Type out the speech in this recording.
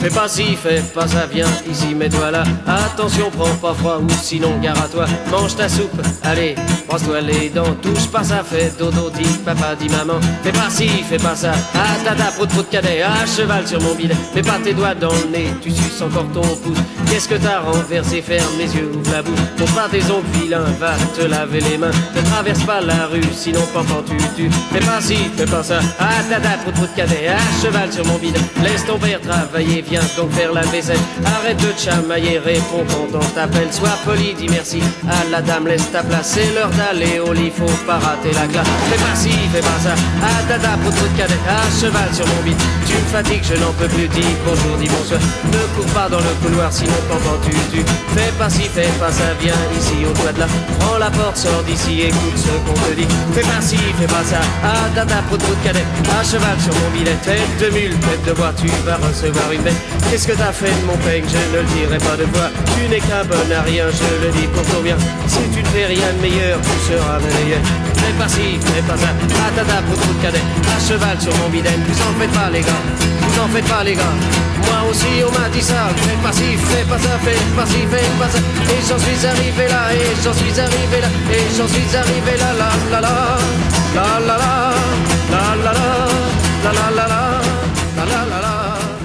Fais pas ci, fais pas ça, viens ici, mets-toi là. Attention, prends pas froid ou sinon gare à toi. Mange ta soupe, allez, brosse-toi les dents. Touche pas ça, fais dodo, dit papa, dit maman. Fais pas ci, fais pas ça. Ah tata, prout prout cadet, à cheval sur mon bidet. Mets pas tes doigts dans le nez, tu suces encore ton pouce. Qu'est-ce que t'as renversé, ferme les yeux, ouvre la bouche. Pour pas tes ongles vilains, va te laver les mains. Ne traverse pas la rue, sinon pendant tu tu. Fais pas ci, fais pas ça. Ah tata, prout prout cadet, à cheval sur mon bidet. Laisse ton père travailler, viens donc faire la vaisselle. Arrête de chamailler, réponds quand on t'appelle. Sois poli, dis merci à la dame, laisse ta place. C'est l'heure d'aller au lit, faut pas rater la classe. Fais pas ci, fais pas ça. Ah tata, prout prout cadet, à cheval sur mon bide. Tu me fatigues, je n'en peux plus. Dis bonjour, dis bonsoir. Ne cours pas dans le couloir, sinon t'entends tu tu. Fais pas ci, fais pas ça, viens ici au toit de là. Prends la porte, sors d'ici, écoute ce qu'on te dit. Fais pas ci, fais pas ça. Ah tata, prout prout cadet, à cheval sur mon billet. Tête de mule, tête de bois, tu vas recevoir une bête. Qu'est-ce que t'as fait de mon peigne? Je ne le dirai pas de voix. Tu n'es qu'un bon à rien, je le dis pour ton bien. Si tu ne fais rien de meilleur, tu seras meilleur. Fais pas ci, fais pas ça, patata pour tout cadet. À cheval sur mon bidène, vous en faites pas les gars, vous en faites pas les gars. Moi aussi on m'a dit ça, fais pas ci, fais pas ça, fais pas ci, fais pas ça. Et j'en suis arrivé là, et j'en suis arrivé là, et j'en suis arrivé là, la la la, la la la, la la la, la la la, la la la.